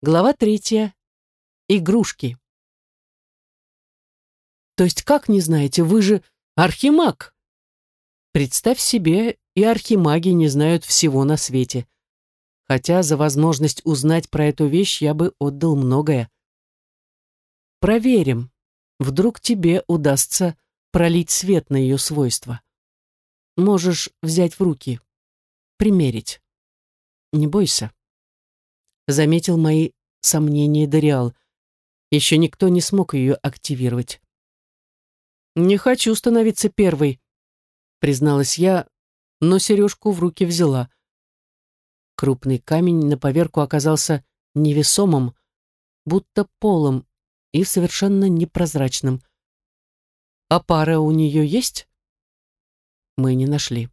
Глава третья. Игрушки. То есть как не знаете, вы же архимаг? Представь себе, и архимаги не знают всего на свете. Хотя за возможность узнать про эту вещь я бы отдал многое. Проверим. Вдруг тебе удастся пролить свет на ее свойства. Можешь взять в руки, примерить. Не бойся заметил мои сомнения Дориал. Еще никто не смог ее активировать. «Не хочу становиться первой», — призналась я, но сережку в руки взяла. Крупный камень на поверку оказался невесомым, будто полом и совершенно непрозрачным. «А пара у нее есть?» Мы не нашли.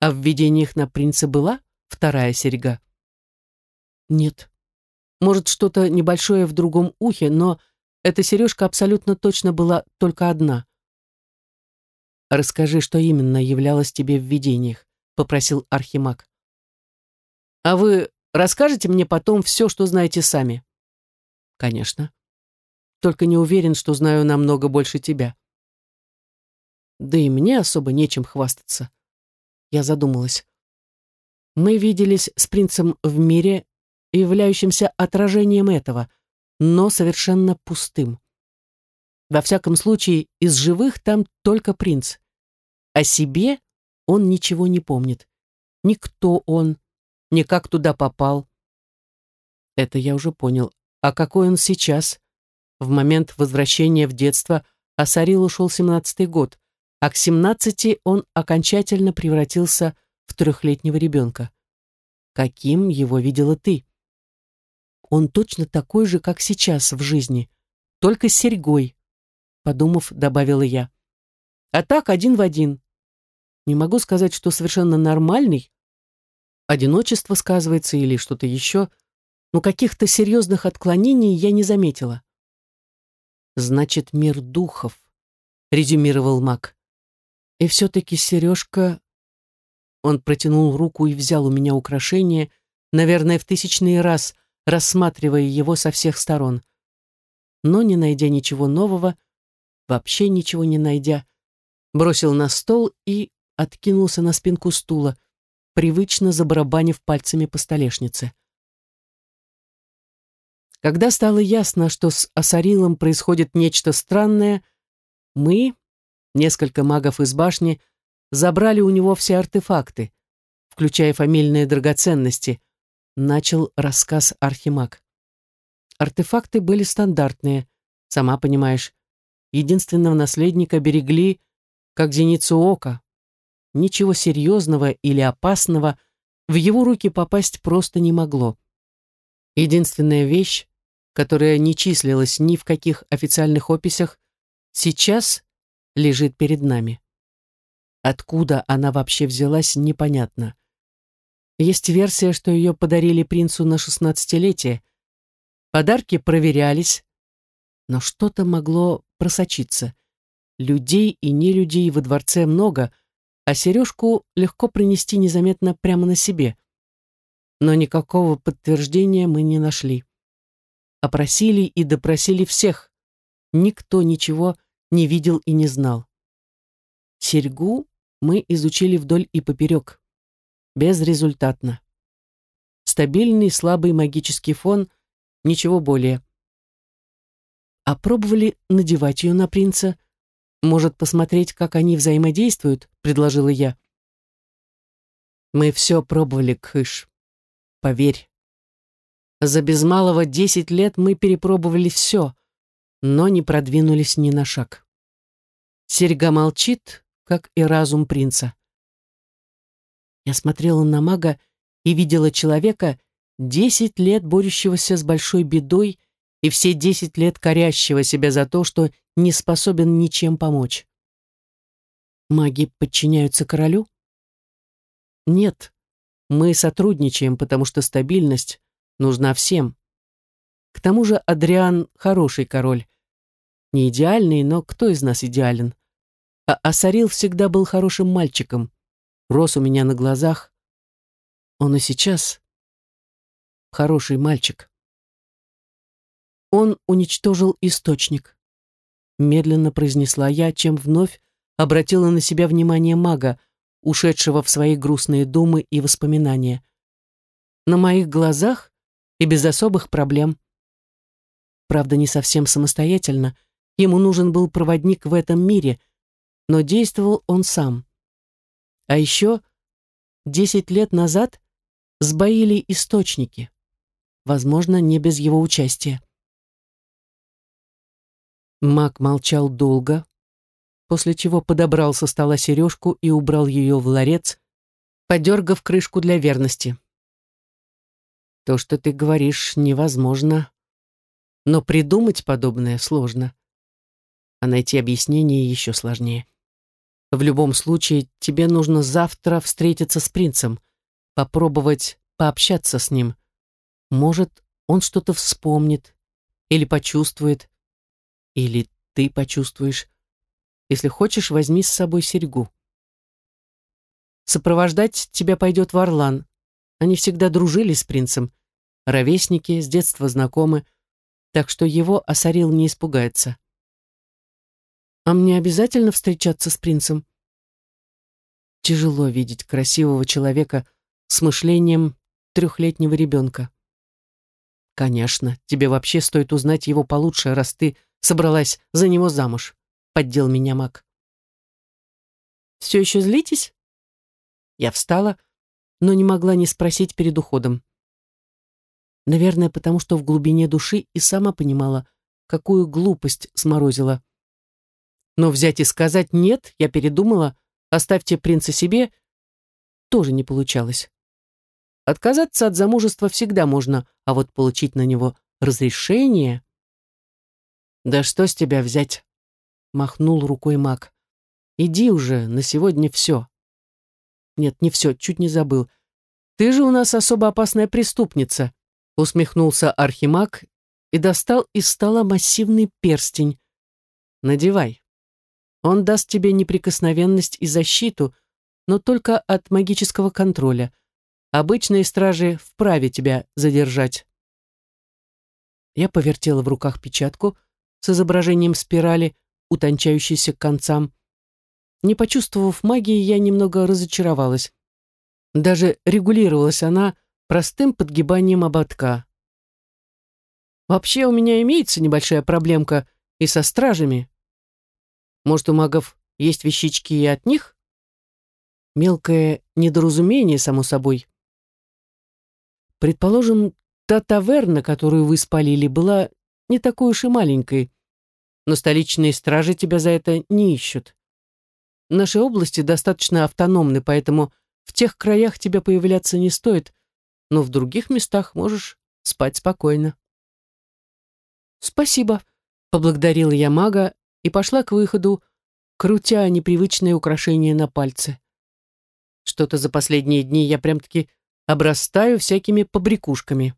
А в видениях на принца была вторая серьга? Нет. Может, что-то небольшое в другом ухе, но эта сережка абсолютно точно была только одна. «Расскажи, что именно являлось тебе в видениях», — попросил Архимаг. «А вы расскажете мне потом все, что знаете сами?» «Конечно. Только не уверен, что знаю намного больше тебя». «Да и мне особо нечем хвастаться». Я задумалась. Мы виделись с принцем в мире являющимся отражением этого, но совершенно пустым. Во всяком случае, из живых там только принц. О себе он ничего не помнит. Никто он, ни как туда попал. Это я уже понял. А какой он сейчас? В момент возвращения в детство Асарил ушел семнадцатый год, а к семнадцати он окончательно превратился в трехлетнего ребенка. Каким его видела ты? Он точно такой же, как сейчас в жизни, только с серьгой, подумав, добавила я. А так один в один. Не могу сказать, что совершенно нормальный. Одиночество сказывается или что-то еще, но каких-то серьезных отклонений я не заметила. Значит, мир духов, резюмировал маг. И все-таки сережка... Он протянул руку и взял у меня украшение, наверное, в тысячный раз — рассматривая его со всех сторон. Но, не найдя ничего нового, вообще ничего не найдя, бросил на стол и откинулся на спинку стула, привычно забарабанив пальцами по столешнице. Когда стало ясно, что с Асарилом происходит нечто странное, мы, несколько магов из башни, забрали у него все артефакты, включая фамильные драгоценности, начал рассказ Архимаг. Артефакты были стандартные, сама понимаешь. Единственного наследника берегли, как зеницу ока. Ничего серьезного или опасного в его руки попасть просто не могло. Единственная вещь, которая не числилась ни в каких официальных описях, сейчас лежит перед нами. Откуда она вообще взялась, непонятно. Есть версия, что ее подарили принцу на шестнадцатилетие. Подарки проверялись, но что-то могло просочиться. Людей и не людей во дворце много, а сережку легко принести незаметно прямо на себе. Но никакого подтверждения мы не нашли. Опросили и допросили всех. Никто ничего не видел и не знал. Серьгу мы изучили вдоль и поперек. Безрезультатно. Стабильный слабый магический фон, ничего более. А пробовали надевать ее на принца? Может, посмотреть, как они взаимодействуют, предложила я. Мы все пробовали, Кыш. Поверь. За без малого десять лет мы перепробовали все, но не продвинулись ни на шаг. Серьга молчит, как и разум принца. Я смотрела на мага и видела человека, десять лет борющегося с большой бедой и все десять лет корящего себя за то, что не способен ничем помочь. Маги подчиняются королю? Нет, мы сотрудничаем, потому что стабильность нужна всем. К тому же Адриан хороший король. Не идеальный, но кто из нас идеален? А Асарил всегда был хорошим мальчиком рос у меня на глазах. Он и сейчас хороший мальчик. Он уничтожил источник. Медленно произнесла я, чем вновь обратила на себя внимание мага, ушедшего в свои грустные думы и воспоминания. На моих глазах и без особых проблем. Правда, не совсем самостоятельно. Ему нужен был проводник в этом мире, но действовал он сам. А еще десять лет назад сбоили источники. Возможно, не без его участия. Маг молчал долго, после чего подобрал со стола сережку и убрал ее в ларец, подергав крышку для верности. То, что ты говоришь, невозможно, но придумать подобное сложно, а найти объяснение еще сложнее. В любом случае, тебе нужно завтра встретиться с принцем, попробовать пообщаться с ним. Может, он что-то вспомнит или почувствует, или ты почувствуешь. Если хочешь, возьми с собой серьгу. Сопровождать тебя пойдет Варлан. Они всегда дружили с принцем. Ровесники, с детства знакомы, так что его Осарил не испугается. А мне обязательно встречаться с принцем? Тяжело видеть красивого человека с мышлением трехлетнего ребенка. Конечно, тебе вообще стоит узнать его получше, раз ты собралась за него замуж поддел меня маг. «Все еще злитесь?» Я встала, но не могла не спросить перед уходом. Наверное, потому что в глубине души и сама понимала, какую глупость сморозила. Но взять и сказать «нет», я передумала, оставьте принца себе, тоже не получалось. Отказаться от замужества всегда можно, а вот получить на него разрешение... Да что с тебя взять? махнул рукой маг. «Иди уже, на сегодня все». «Нет, не все, чуть не забыл. Ты же у нас особо опасная преступница», усмехнулся архимаг и достал из стола массивный перстень. «Надевай. Он даст тебе неприкосновенность и защиту, но только от магического контроля. Обычные стражи вправе тебя задержать». Я повертела в руках печатку с изображением спирали, утончающейся к концам. Не почувствовав магии, я немного разочаровалась. Даже регулировалась она простым подгибанием ободка. Вообще у меня имеется небольшая проблемка и со стражами. Может, у магов есть вещички и от них? Мелкое недоразумение, само собой. Предположим, та таверна, которую вы спалили, была не такой уж и маленькой но столичные стражи тебя за это не ищут. Наши области достаточно автономны, поэтому в тех краях тебе появляться не стоит, но в других местах можешь спать спокойно. «Спасибо», — поблагодарила я мага и пошла к выходу, крутя непривычное украшение на пальце. Что-то за последние дни я прям-таки обрастаю всякими побрякушками.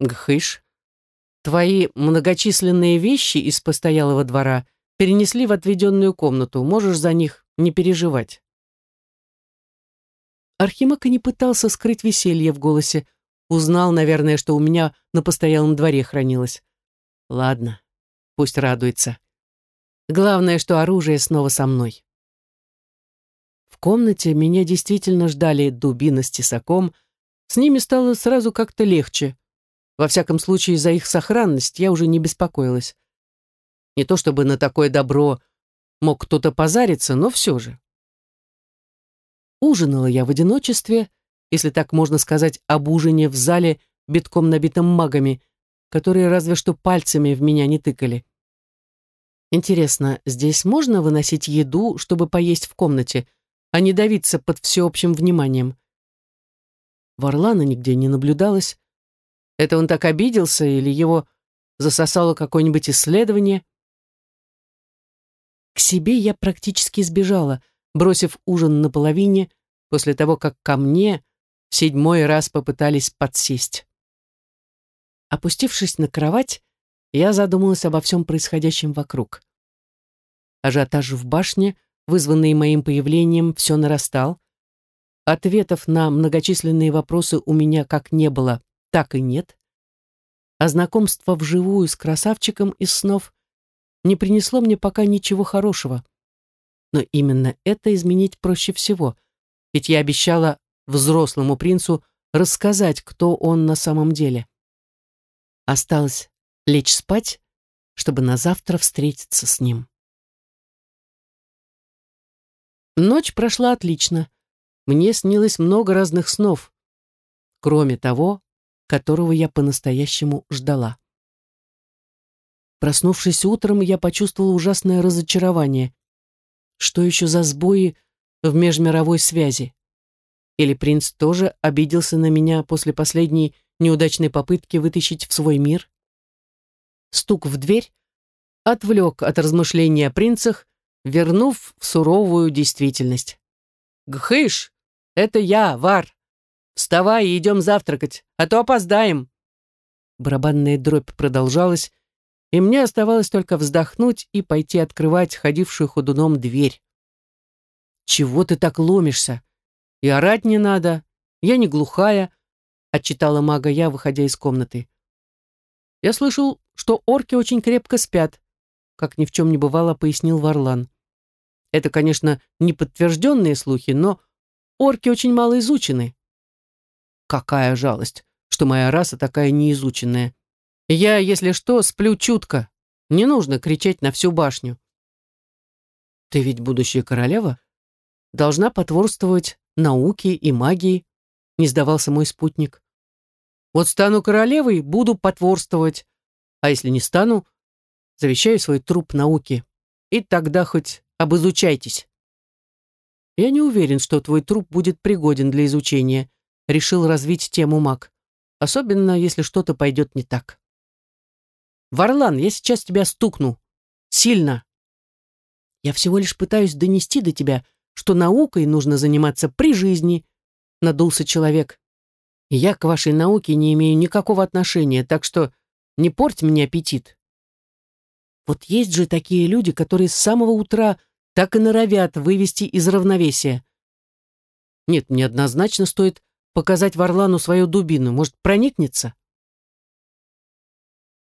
Гхыш, Твои многочисленные вещи из постоялого двора перенесли в отведенную комнату, можешь за них не переживать. Архимаг и не пытался скрыть веселье в голосе. Узнал, наверное, что у меня на постоялом дворе хранилось. Ладно, пусть радуется. Главное, что оружие снова со мной. В комнате меня действительно ждали дубина с тесаком. С ними стало сразу как-то легче. Во всяком случае, за их сохранность я уже не беспокоилась. Не то чтобы на такое добро мог кто-то позариться, но все же. Ужинала я в одиночестве, если так можно сказать, об ужине в зале, битком набитом магами, которые разве что пальцами в меня не тыкали. Интересно, здесь можно выносить еду, чтобы поесть в комнате, а не давиться под всеобщим вниманием? Варлана нигде не наблюдалось, это он так обиделся или его засосало какое-нибудь исследование? К себе я практически сбежала, бросив ужин на половине, после того, как ко мне седьмой раз попытались подсесть. Опустившись на кровать, я задумалась обо всем происходящем вокруг. Ажиотаж в башне, вызванный моим появлением, все нарастал. Ответов на многочисленные вопросы у меня как не было, так и нет. а знакомство вживую с красавчиком из снов не принесло мне пока ничего хорошего. Но именно это изменить проще всего, ведь я обещала взрослому принцу рассказать, кто он на самом деле. Осталось лечь спать, чтобы на завтра встретиться с ним. Ночь прошла отлично. Мне снилось много разных снов, кроме того, которого я по-настоящему ждала. Проснувшись утром, я почувствовала ужасное разочарование. Что еще за сбои в межмировой связи? Или принц тоже обиделся на меня после последней неудачной попытки вытащить в свой мир? Стук в дверь отвлек от размышления о принцах, вернув в суровую действительность. «Гхыш, это я, Вар. Вставай и идем завтракать, а то опоздаем». Барабанная дробь продолжалась, и мне оставалось только вздохнуть и пойти открывать ходившую ходуном дверь. «Чего ты так ломишься? И орать не надо. Я не глухая», — отчитала мага я, выходя из комнаты. «Я слышал, что орки очень крепко спят», — как ни в чем не бывало, пояснил Варлан. «Это, конечно, не подтвержденные слухи, но орки очень мало изучены». «Какая жалость, что моя раса такая неизученная», я, если что, сплю чутко. Не нужно кричать на всю башню. Ты ведь будущая королева? Должна потворствовать науке и магии, не сдавался мой спутник. Вот стану королевой, буду потворствовать. А если не стану, завещаю свой труп науке. И тогда хоть обизучайтесь. Я не уверен, что твой труп будет пригоден для изучения, решил развить тему маг. Особенно, если что-то пойдет не так. Варлан, я сейчас тебя стукну. Сильно. Я всего лишь пытаюсь донести до тебя, что наукой нужно заниматься при жизни, надулся человек. я к вашей науке не имею никакого отношения, так что не порть мне аппетит. Вот есть же такие люди, которые с самого утра так и норовят вывести из равновесия. Нет, мне однозначно стоит показать Варлану свою дубину. Может, проникнется?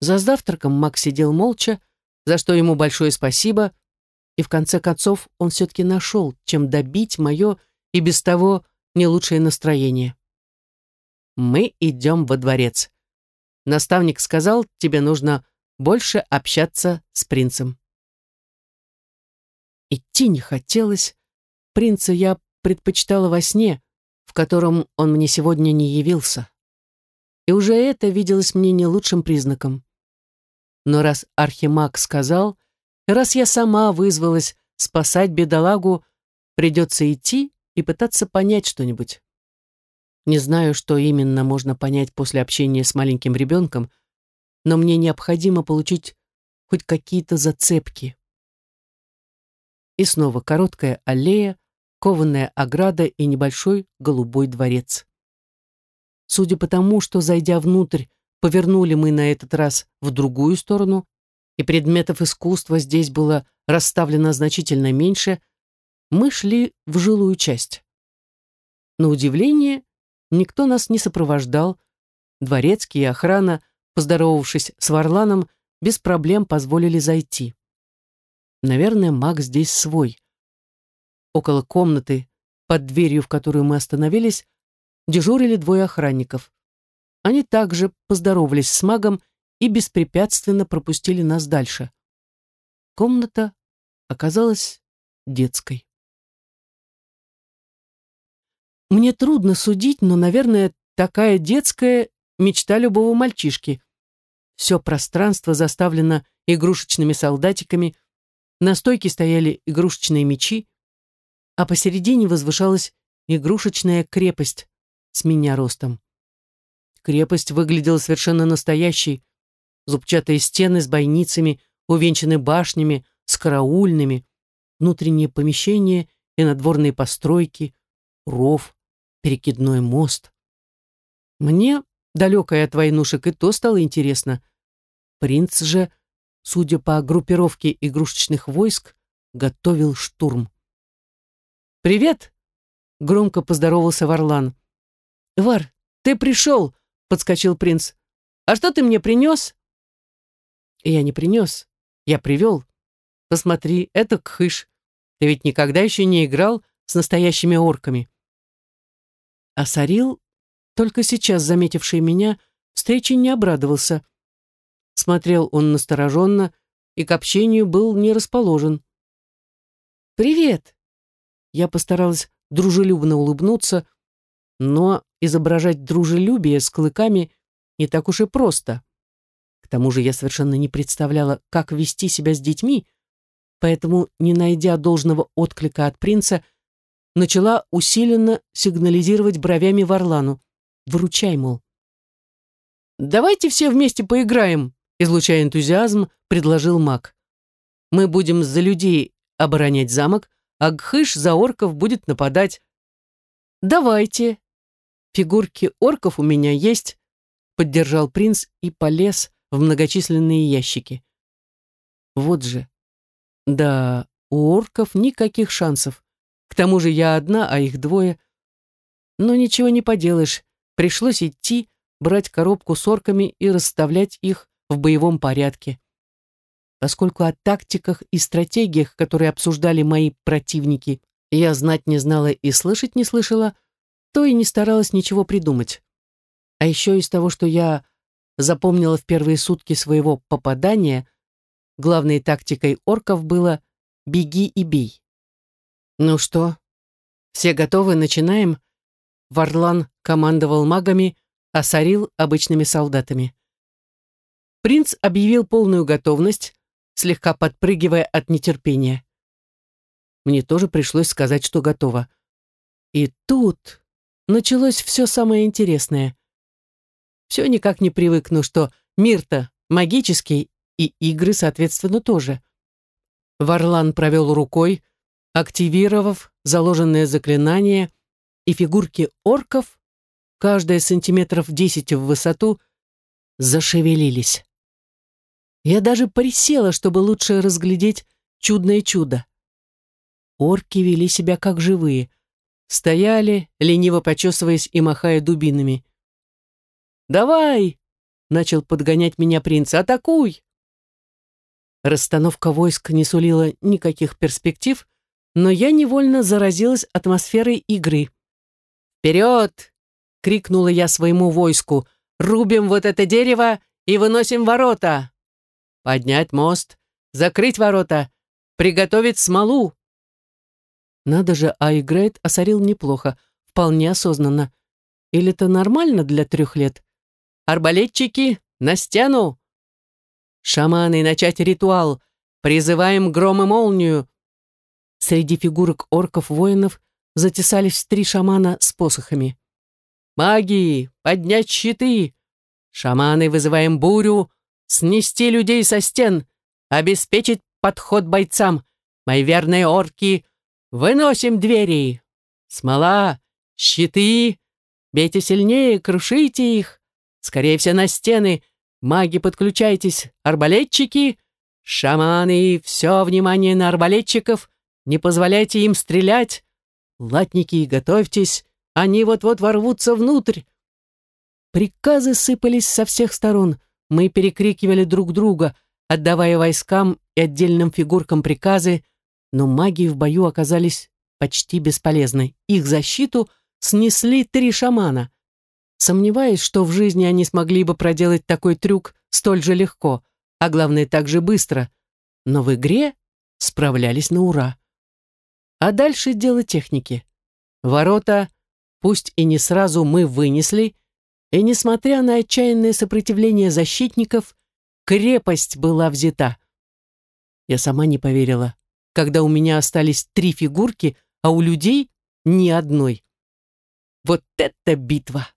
За завтраком Макс сидел молча, за что ему большое спасибо, и в конце концов он все-таки нашел, чем добить мое и без того не лучшее настроение. «Мы идем во дворец. Наставник сказал, тебе нужно больше общаться с принцем». Идти не хотелось. Принца я предпочитала во сне, в котором он мне сегодня не явился. И уже это виделось мне не лучшим признаком. Но раз Архимаг сказал, раз я сама вызвалась спасать бедолагу, придется идти и пытаться понять что-нибудь. Не знаю, что именно можно понять после общения с маленьким ребенком, но мне необходимо получить хоть какие-то зацепки. И снова короткая аллея, кованая ограда и небольшой голубой дворец. Судя по тому, что, зайдя внутрь, Повернули мы на этот раз в другую сторону, и предметов искусства здесь было расставлено значительно меньше, мы шли в жилую часть. На удивление, никто нас не сопровождал, дворецкий и охрана, поздоровавшись с Варланом, без проблем позволили зайти. Наверное, маг здесь свой. Около комнаты, под дверью, в которую мы остановились, дежурили двое охранников. Они также поздоровались с магом и беспрепятственно пропустили нас дальше. Комната оказалась детской. Мне трудно судить, но, наверное, такая детская мечта любого мальчишки. Все пространство заставлено игрушечными солдатиками, на стойке стояли игрушечные мечи, а посередине возвышалась игрушечная крепость с меня ростом. Крепость выглядела совершенно настоящей. Зубчатые стены с бойницами, увенчаны башнями, с караульными, внутренние помещения и надворные постройки, ров, перекидной мост. Мне, далекая от войнушек, и то стало интересно. Принц же, судя по группировке игрушечных войск, готовил штурм. «Привет!» — громко поздоровался Варлан. «Вар, ты пришел!» подскочил принц. А что ты мне принес?» «Я не принес, я привел. Посмотри, это кхыш. Ты ведь никогда еще не играл с настоящими орками». А Сарил, только сейчас заметивший меня, встрече не обрадовался. Смотрел он настороженно и к общению был не расположен. «Привет!» Я постаралась дружелюбно улыбнуться, но изображать дружелюбие с клыками не так уж и просто. К тому же я совершенно не представляла, как вести себя с детьми, поэтому, не найдя должного отклика от принца, начала усиленно сигнализировать бровями Варлану. «Выручай, мол». «Давайте все вместе поиграем», излучая энтузиазм, предложил маг. «Мы будем за людей оборонять замок, а Гхыш за орков будет нападать». «Давайте», Фигурки орков у меня есть, поддержал принц и полез в многочисленные ящики. Вот же. Да, у орков никаких шансов. К тому же я одна, а их двое. Но ничего не поделаешь. Пришлось идти, брать коробку с орками и расставлять их в боевом порядке. Поскольку о тактиках и стратегиях, которые обсуждали мои противники, я знать не знала и слышать не слышала, то и не старалась ничего придумать. А еще из того, что я запомнила в первые сутки своего попадания, главной тактикой орков было «беги и бей». «Ну что, все готовы, начинаем?» Варлан командовал магами, а Сарил — обычными солдатами. Принц объявил полную готовность, слегка подпрыгивая от нетерпения. Мне тоже пришлось сказать, что готово. И тут началось все самое интересное. Все никак не привыкну, что мир-то магический, и игры, соответственно, тоже. Варлан провел рукой, активировав заложенное заклинание, и фигурки орков, каждая сантиметров десять в высоту, зашевелились. Я даже присела, чтобы лучше разглядеть чудное чудо. Орки вели себя как живые — Стояли, лениво почесываясь и махая дубинами. «Давай!» — начал подгонять меня принц. «Атакуй!» Расстановка войск не сулила никаких перспектив, но я невольно заразилась атмосферой игры. «Вперед!» — крикнула я своему войску. «Рубим вот это дерево и выносим ворота!» «Поднять мост, закрыть ворота, приготовить смолу!» Надо же, а играет осорил неплохо, вполне осознанно. Или это нормально для трех лет? Арбалетчики, на стену! Шаманы, начать ритуал! Призываем гром и молнию! Среди фигурок орков-воинов затесались три шамана с посохами. Маги, поднять щиты! Шаманы, вызываем бурю! Снести людей со стен! Обеспечить подход бойцам! Мои верные орки — Выносим двери! Смола! Щиты! Бейте сильнее, крушите их! Скорее все на стены! Маги, подключайтесь! Арбалетчики! Шаманы! Все внимание на арбалетчиков! Не позволяйте им стрелять! Латники, готовьтесь! Они вот-вот ворвутся внутрь! Приказы сыпались со всех сторон. Мы перекрикивали друг друга, отдавая войскам и отдельным фигуркам приказы, но маги в бою оказались почти бесполезны. Их защиту снесли три шамана. Сомневаюсь, что в жизни они смогли бы проделать такой трюк столь же легко, а главное, так же быстро. Но в игре справлялись на ура. А дальше дело техники. Ворота, пусть и не сразу мы вынесли, и, несмотря на отчаянное сопротивление защитников, крепость была взята. Я сама не поверила когда у меня остались три фигурки, а у людей ни одной. Вот это битва!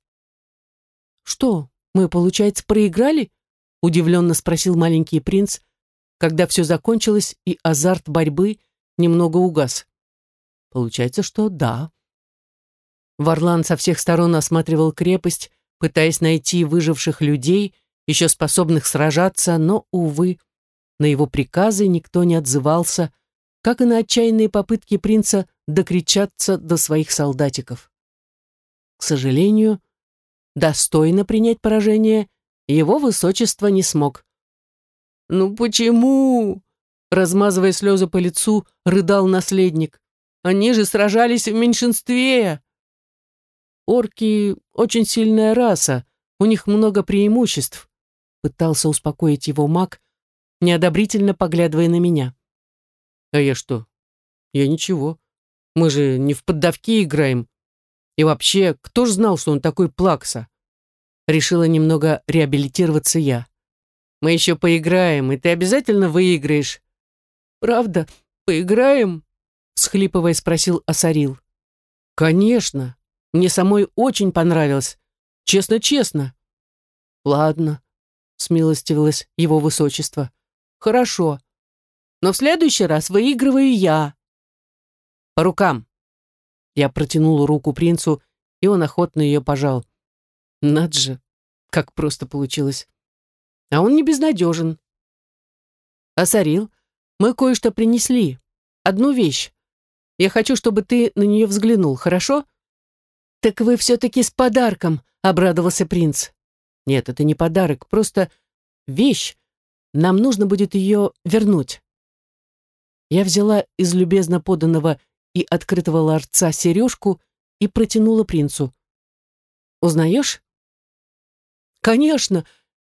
Что, мы, получается, проиграли? Удивленно спросил маленький принц, когда все закончилось и азарт борьбы немного угас. Получается, что да. Варлан со всех сторон осматривал крепость, пытаясь найти выживших людей, еще способных сражаться, но, увы, на его приказы никто не отзывался, как и на отчаянные попытки принца докричаться до своих солдатиков. К сожалению, достойно принять поражение его высочество не смог. «Ну почему?» Размазывая слезы по лицу, рыдал наследник. «Они же сражались в меньшинстве!» «Орки — очень сильная раса, у них много преимуществ», пытался успокоить его маг, неодобрительно поглядывая на меня. «А я что? Я ничего. Мы же не в поддавки играем. И вообще, кто ж знал, что он такой плакса?» Решила немного реабилитироваться я. «Мы еще поиграем, и ты обязательно выиграешь». «Правда, поиграем?» Схлипывая, спросил Асарил. «Конечно. Мне самой очень понравилось. Честно-честно». «Ладно», — смилостивилось его высочество. «Хорошо. Но в следующий раз выигрываю я». «По рукам». Я протянул руку принцу, и он охотно ее пожал. Над же, как просто получилось. А он не безнадежен. Асарил, мы кое-что принесли. Одну вещь. Я хочу, чтобы ты на нее взглянул, хорошо? Так вы все-таки с подарком, обрадовался принц. Нет, это не подарок, просто вещь. Нам нужно будет ее вернуть. Я взяла из любезно поданного и открытого ларца сережку и протянула принцу. «Узнаешь?» «Конечно,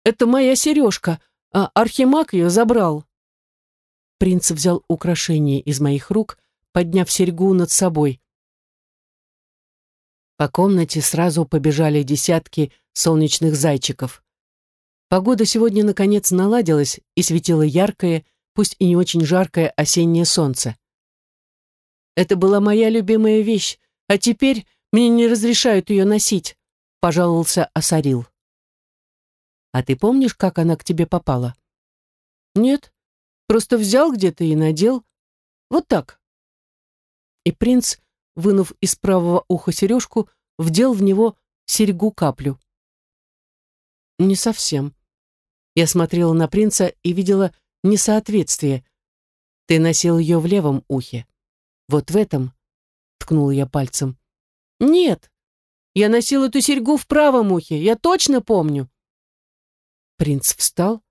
это моя сережка, а Архимаг ее забрал». Принц взял украшение из моих рук, подняв серьгу над собой. По комнате сразу побежали десятки солнечных зайчиков. Погода сегодня, наконец, наладилась и светило яркое, пусть и не очень жаркое осеннее солнце. «Это была моя любимая вещь, а теперь мне не разрешают ее носить», — пожаловался Асарил. А ты помнишь, как она к тебе попала? Нет, просто взял где-то и надел. Вот так. И принц, вынув из правого уха сережку, вдел в него серьгу-каплю. Не совсем. Я смотрела на принца и видела несоответствие. Ты носил ее в левом ухе. Вот в этом, ткнула я пальцем. Нет, я носил эту серьгу в правом ухе, я точно помню. Принц встал,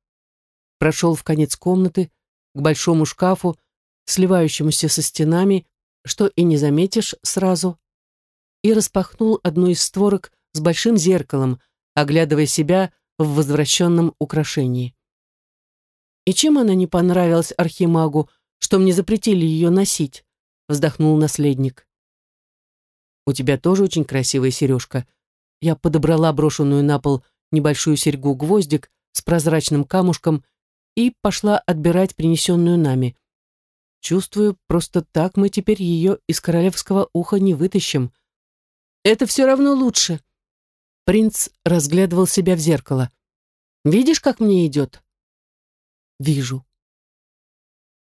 прошел в конец комнаты, к большому шкафу, сливающемуся со стенами, что и не заметишь сразу, и распахнул одну из створок с большим зеркалом, оглядывая себя в возвращенном украшении. «И чем она не понравилась Архимагу, что мне запретили ее носить?» вздохнул наследник. «У тебя тоже очень красивая сережка». Я подобрала брошенную на пол небольшую серьгу-гвоздик, с прозрачным камушком и пошла отбирать принесенную нами. Чувствую, просто так мы теперь ее из королевского уха не вытащим. Это все равно лучше. Принц разглядывал себя в зеркало. Видишь, как мне идет? Вижу.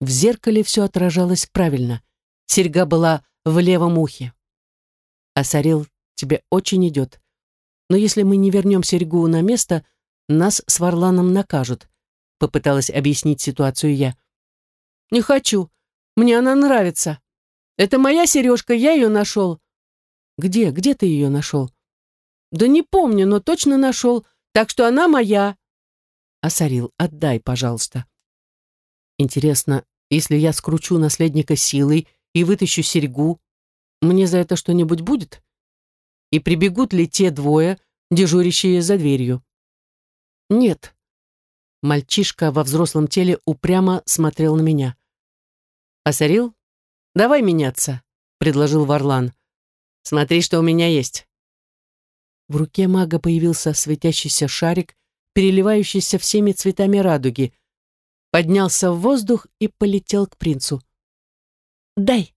В зеркале все отражалось правильно. Серьга была в левом ухе. А Сарил тебе очень идет. Но если мы не вернем серьгу на место, нас с Варланом накажут», — попыталась объяснить ситуацию я. «Не хочу. Мне она нравится. Это моя сережка, я ее нашел». «Где? Где ты ее нашел?» «Да не помню, но точно нашел, так что она моя». «Асарил, отдай, пожалуйста». «Интересно, если я скручу наследника силой и вытащу серьгу, мне за это что-нибудь будет? И прибегут ли те двое, дежурящие за дверью?» «Нет». Мальчишка во взрослом теле упрямо смотрел на меня. «Асарил, давай меняться», — предложил Варлан. «Смотри, что у меня есть». В руке мага появился светящийся шарик, переливающийся всеми цветами радуги, поднялся в воздух и полетел к принцу. «Дай!»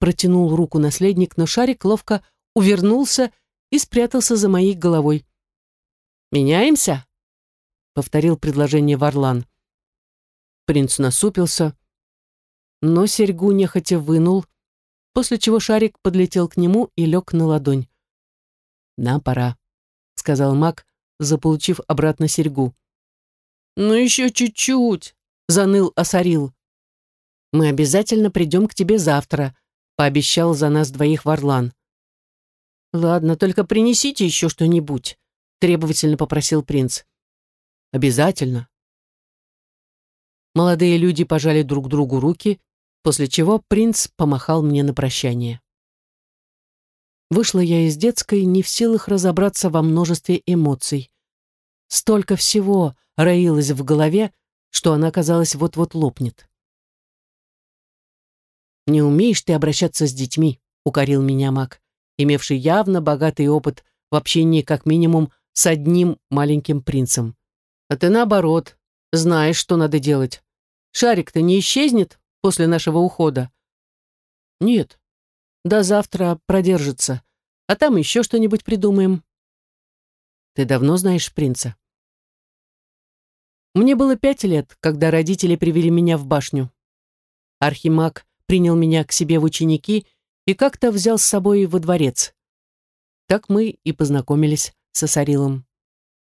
Протянул руку наследник, но шарик ловко увернулся и спрятался за моей головой. «Меняемся?» — повторил предложение Варлан. Принц насупился, но серьгу нехотя вынул, после чего шарик подлетел к нему и лег на ладонь. «Нам пора», — сказал маг, заполучив обратно серьгу. «Ну еще чуть-чуть», — заныл Осарил. «Мы обязательно придем к тебе завтра», — пообещал за нас двоих Варлан. «Ладно, только принесите еще что-нибудь», требовательно попросил принц. «Обязательно». Молодые люди пожали друг другу руки, после чего принц помахал мне на прощание. Вышла я из детской не в силах разобраться во множестве эмоций. Столько всего роилось в голове, что она, казалось, вот-вот лопнет. «Не умеешь ты обращаться с детьми», — укорил меня маг, имевший явно богатый опыт в общении как минимум с одним маленьким принцем. «А ты наоборот, знаешь, что надо делать. Шарик-то не исчезнет после нашего ухода?» «Нет, до завтра продержится, а там еще что-нибудь придумаем». «Ты давно знаешь принца?» Мне было пять лет, когда родители привели меня в башню. Архимаг принял меня к себе в ученики и как-то взял с собой во дворец. Так мы и познакомились с Асарилом.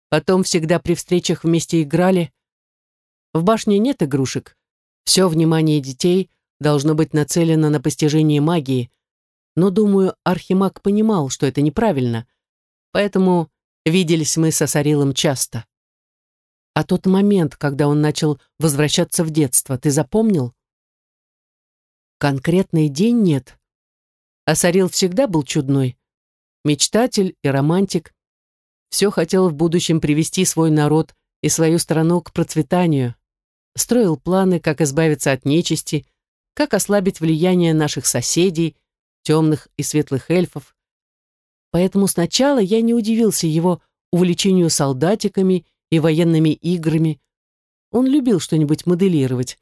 Потом всегда при встречах вместе играли. В башне нет игрушек. Все внимание детей должно быть нацелено на постижение магии. Но, думаю, Архимаг понимал, что это неправильно. Поэтому виделись мы с Асарилом часто. А тот момент, когда он начал возвращаться в детство, ты запомнил? Конкретный день нет. А Сарил всегда был чудной. Мечтатель и романтик. Все хотел в будущем привести свой народ и свою страну к процветанию. Строил планы, как избавиться от нечисти, как ослабить влияние наших соседей, темных и светлых эльфов. Поэтому сначала я не удивился его увлечению солдатиками и военными играми. Он любил что-нибудь моделировать.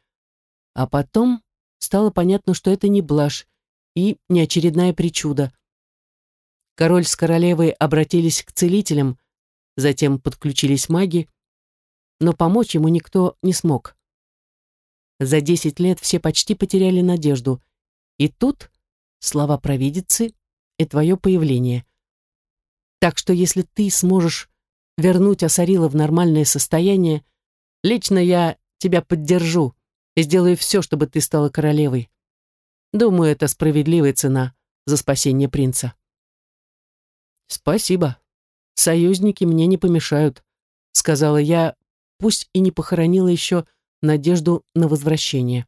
А потом стало понятно, что это не блажь и не очередная причуда. Король с королевой обратились к целителям, затем подключились маги, но помочь ему никто не смог. За десять лет все почти потеряли надежду, и тут слова провидицы и твое появление. Так что если ты сможешь вернуть Асарила в нормальное состояние, лично я тебя поддержу и сделаю все, чтобы ты стала королевой. Думаю, это справедливая цена за спасение принца. Спасибо. Союзники мне не помешают, сказала я, пусть и не похоронила еще надежду на возвращение.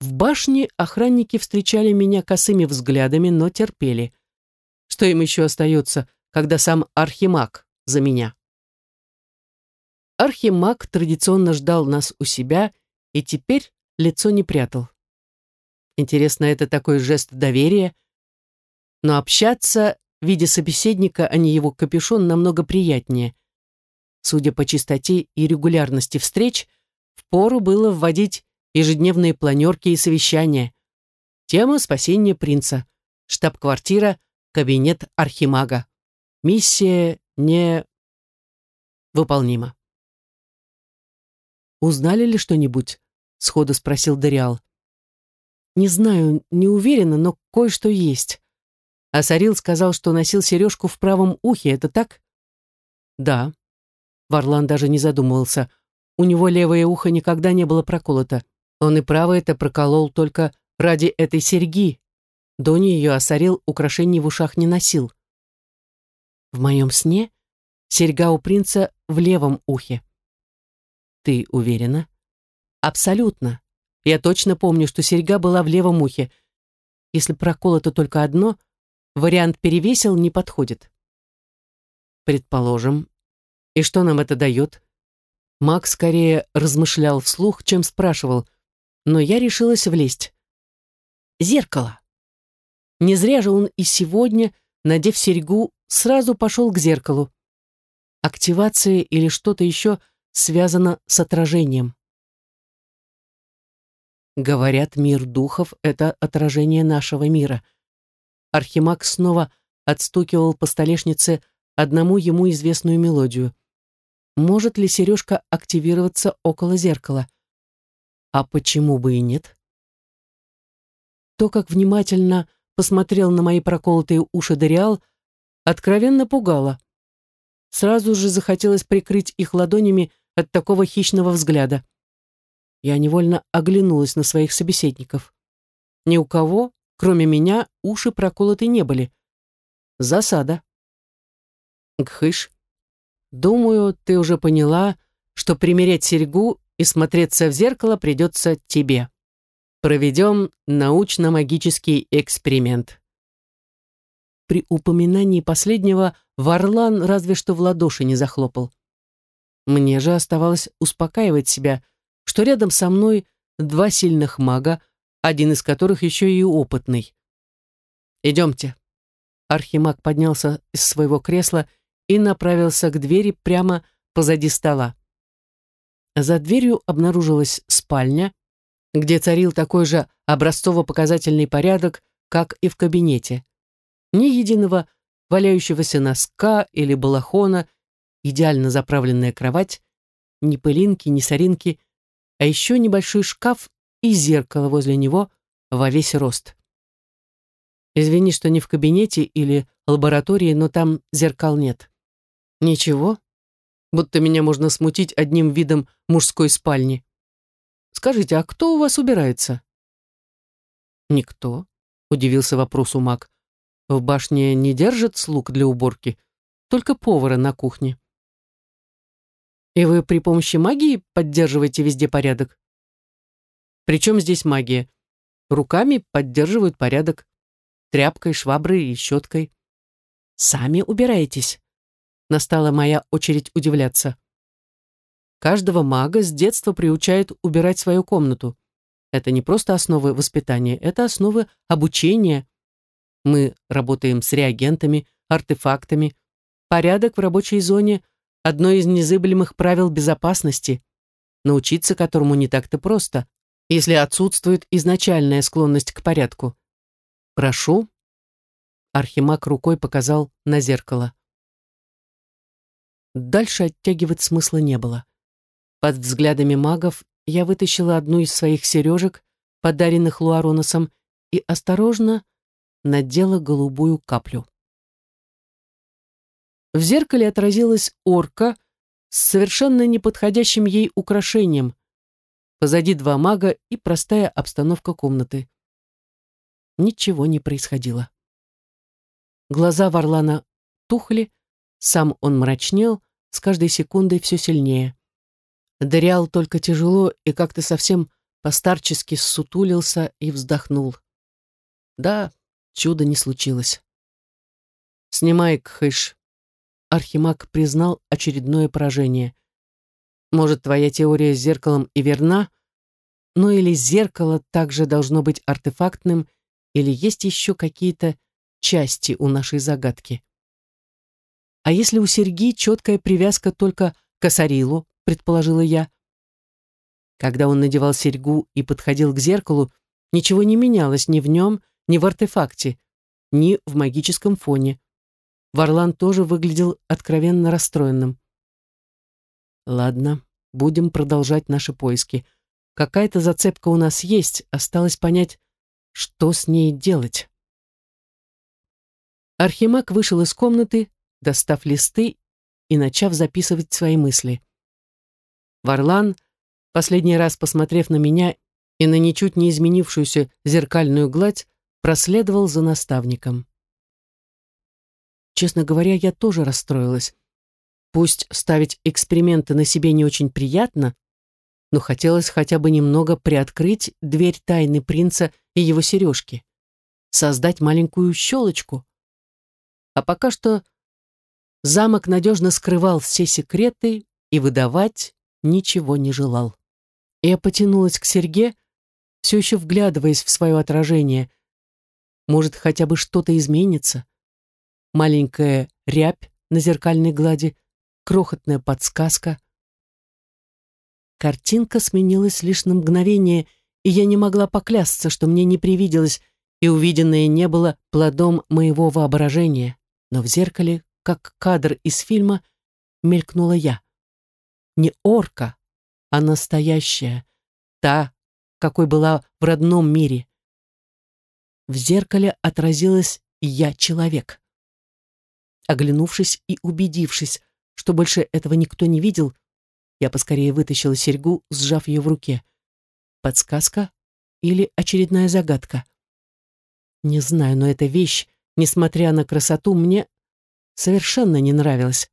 В башне охранники встречали меня косыми взглядами, но терпели. Что им еще остается, когда сам Архимаг за меня? Архимаг традиционно ждал нас у себя и теперь лицо не прятал. Интересно, это такой жест доверия? Но общаться, видя собеседника, а не его капюшон, намного приятнее. Судя по чистоте и регулярности встреч, впору было вводить ежедневные планерки и совещания. Тема спасения принца. Штаб-квартира, кабинет архимага. Миссия не... выполнима. «Узнали ли что-нибудь?» — сходу спросил Дориал. «Не знаю, не уверена, но кое-что есть». А Сарил сказал, что носил сережку в правом ухе, это так? «Да». Варлан даже не задумывался. У него левое ухо никогда не было проколото. Он и правое это проколол только ради этой серьги. До нее Асарил украшений в ушах не носил. В моем сне серьга у принца в левом ухе. Ты уверена? Абсолютно. Я точно помню, что серьга была в левом ухе. Если проколото только одно, вариант перевесил не подходит. Предположим. И что нам это дает? Макс скорее размышлял вслух, чем спрашивал, но я решилась влезть. Зеркало. Не зря же он и сегодня, надев серьгу, сразу пошел к зеркалу. Активация или что-то еще – связано с отражением. Говорят, мир духов — это отражение нашего мира. Архимаг снова отстукивал по столешнице одному ему известную мелодию. Может ли сережка активироваться около зеркала? А почему бы и нет? То, как внимательно посмотрел на мои проколотые уши Дориал, откровенно пугало. Сразу же захотелось прикрыть их ладонями от такого хищного взгляда. Я невольно оглянулась на своих собеседников. Ни у кого, кроме меня, уши проколоты не были. Засада. Гхыш, думаю, ты уже поняла, что примерять серьгу и смотреться в зеркало придется тебе. Проведем научно-магический эксперимент. При упоминании последнего Варлан разве что в ладоши не захлопал. Мне же оставалось успокаивать себя, что рядом со мной два сильных мага, один из которых еще и опытный. «Идемте». Архимаг поднялся из своего кресла и направился к двери прямо позади стола. За дверью обнаружилась спальня, где царил такой же образцово-показательный порядок, как и в кабинете. Ни единого валяющегося носка или балахона, идеально заправленная кровать, ни пылинки, ни соринки, а еще небольшой шкаф и зеркало возле него во весь рост. Извини, что не в кабинете или лаборатории, но там зеркал нет. Ничего, будто меня можно смутить одним видом мужской спальни. Скажите, а кто у вас убирается? Никто, удивился вопросу маг. В башне не держат слуг для уборки, только повара на кухне. И вы при помощи магии поддерживаете везде порядок? Причем здесь магия? Руками поддерживают порядок. Тряпкой, шваброй и щеткой. Сами убираетесь. Настала моя очередь удивляться. Каждого мага с детства приучают убирать свою комнату. Это не просто основы воспитания, это основы обучения. Мы работаем с реагентами, артефактами. Порядок в рабочей зоне – одно из незыблемых правил безопасности, научиться которому не так-то просто, если отсутствует изначальная склонность к порядку. «Прошу». Архимаг рукой показал на зеркало. Дальше оттягивать смысла не было. Под взглядами магов я вытащила одну из своих сережек, подаренных Луароносом, и осторожно надела голубую каплю. В зеркале отразилась орка с совершенно неподходящим ей украшением. Позади два мага и простая обстановка комнаты. Ничего не происходило. Глаза Варлана тухли, сам он мрачнел, с каждой секундой все сильнее. Дориал только тяжело и как-то совсем постарчески ссутулился и вздохнул. Да, чудо не случилось. «Снимай, Кхыш». Архимаг признал очередное поражение. «Может, твоя теория с зеркалом и верна, но или зеркало также должно быть артефактным, или есть еще какие-то части у нашей загадки. А если у Серги четкая привязка только к Асарилу, предположила я. Когда он надевал серьгу и подходил к зеркалу, ничего не менялось ни в нем, ни в артефакте, ни в магическом фоне. Варлан тоже выглядел откровенно расстроенным. Ладно, будем продолжать наши поиски. Какая-то зацепка у нас есть, осталось понять, что с ней делать. Архимаг вышел из комнаты, достав листы и начав записывать свои мысли. Варлан, последний раз посмотрев на меня и на ничуть не изменившуюся зеркальную гладь, проследовал за наставником. Честно говоря, я тоже расстроилась. Пусть ставить эксперименты на себе не очень приятно, но хотелось хотя бы немного приоткрыть дверь тайны принца и его сережки, создать маленькую щелочку. А пока что замок надежно скрывал все секреты и выдавать ничего не желал. Я потянулась к Серге, все еще вглядываясь в свое отражение. Может, хотя бы что-то изменится? Маленькая рябь на зеркальной глади, крохотная подсказка. Картинка сменилась лишь на мгновение, и я не могла поклясться, что мне не привиделось, и увиденное не было плодом моего воображения. Но в зеркале, как кадр из фильма, мелькнула я не орка, а настоящая, та, какой была в родном мире. В зеркале отразилась я человек. Оглянувшись и убедившись, что больше этого никто не видел, я поскорее вытащила серьгу, сжав ее в руке. Подсказка или очередная загадка? Не знаю, но эта вещь, несмотря на красоту, мне совершенно не нравилось.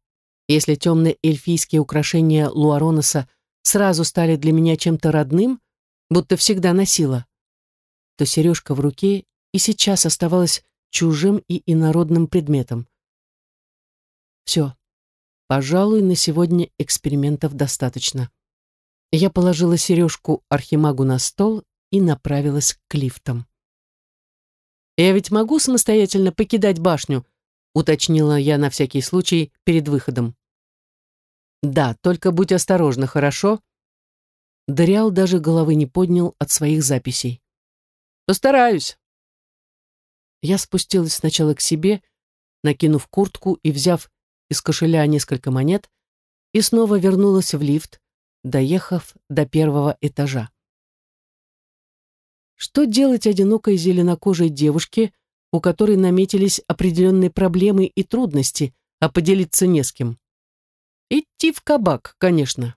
Если темные эльфийские украшения Луароноса сразу стали для меня чем-то родным, будто всегда носила, то сережка в руке и сейчас оставалась чужим и инородным предметом. Все. Пожалуй, на сегодня экспериментов достаточно. Я положила сережку архимагу на стол и направилась к лифтам. «Я ведь могу самостоятельно покидать башню?» Уточнила я на всякий случай перед выходом. «Да, только будь осторожна, хорошо?» Дариал даже головы не поднял от своих записей. «Постараюсь». Я спустилась сначала к себе, накинув куртку и взяв из кошеля несколько монет, и снова вернулась в лифт, доехав до первого этажа. Что делать одинокой зеленокожей девушке, у которой наметились определенные проблемы и трудности, а поделиться не с кем? Идти в кабак, конечно.